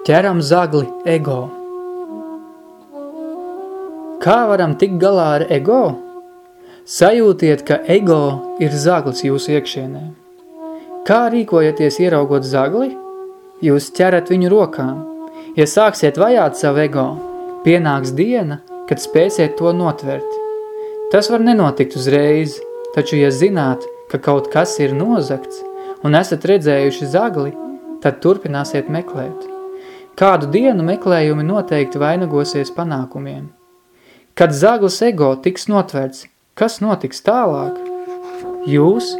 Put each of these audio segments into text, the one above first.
Ķeram zagli ego. Kā varam tikt galā ar ego? Sajūtiet, ka ego ir zaglis jūsu iekšienē. Kā rīkojaties ieraugot zagli? Jūs ķerat viņu rokām. Ja sāksiet vajāt savu ego, pienāks diena, kad spēsiet to notvert. Tas var nenotikt uzreiz, taču ja zināt, ka kaut kas ir nozakts un esat redzējuši zagli, tad turpināsiet meklēt. Kādu dienu meklējumi noteikti vainagosies panākumiem. Kad zaglis ego tiks notverts, kas notiks tālāk? Jūs,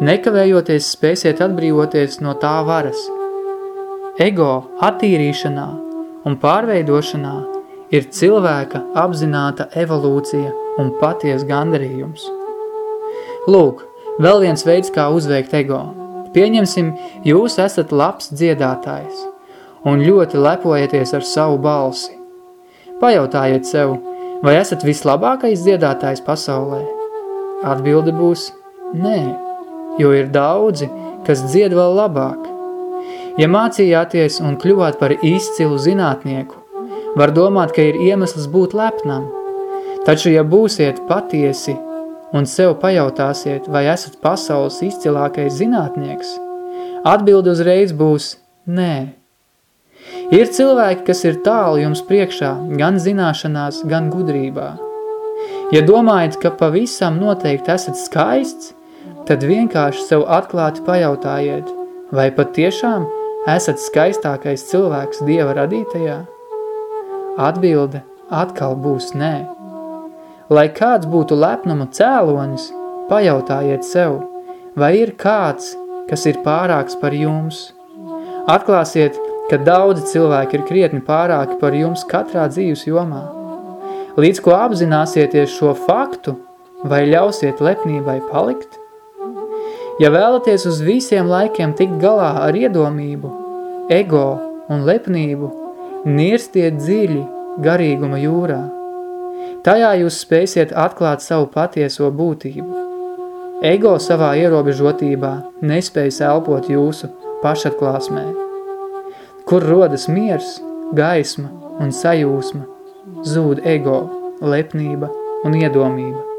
nekavējoties, spēsiet atbrīvoties no tā varas. Ego attīrīšanā un pārveidošanā ir cilvēka apzināta evolūcija un paties gandarījums. Lūk, vēl viens veids, kā uzveikt ego. Pieņemsim, jūs esat labs dziedātājs un ļoti lepojaties ar savu balsi. Pajautājiet sev, vai esat vislabākais dziedātājs pasaulē? Atbilde būs nē, jo ir daudzi, kas dzied vēl labāk. Ja mācījāties un kļuvāt par izcilu zinātnieku, var domāt, ka ir iemesls būt lepnam. Taču, ja būsiet patiesi un sev pajautāsiet, vai esat pasaules izcilākais zinātnieks, atbilde uzreiz būs nē. Ir cilvēki, kas ir tālu jums priekšā, gan zināšanās, gan gudrībā. Ja domājat, ka pavisam noteikti esat skaists, tad vienkārši sev atklāti pajautājiet, vai pat tiešām esat skaistākais cilvēks Dieva radītajā? Atbilde atkal būs nē. Lai kāds būtu lepnuma cēlonis, pajautājiet sev, vai ir kāds, kas ir pārāks par jums. Atklāsiet, ka daudzi cilvēki ir krietni pārāki par jums katrā dzīves jomā. Līdz ko apzināsieties šo faktu, vai ļausiet lepnībai palikt? Ja vēlaties uz visiem laikiem tikt galā ar iedomību, ego un lepnību, nirstiet dziļi garīguma jūrā. Tajā jūs spēsiet atklāt savu patieso būtību. Ego savā ierobežotībā nespējas elpot jūsu pašatklāsmē kur rodas miers, gaisma un sajūsma, zūd ego, lepnība un iedomība.